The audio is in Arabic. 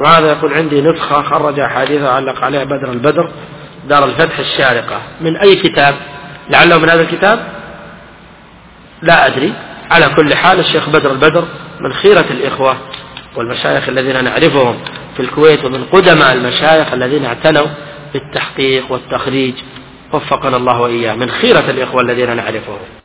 وهذا يقول عندي نسخة خرج أحاديث علق عليها بدر البدر دار الفتح الشارقة. من أي كتاب؟ لعله من هذا الكتاب؟ لا أدري. على كل حال الشيخ بدر البدر من خيرة الإخوة والمشايخ الذين نعرفهم في الكويت ومن قدماء المشايخ الذين اعتنوا بالتحقيق والتخريج. وفقنا الله وإياه. من خيرة الإخوة الذين نعرفهم.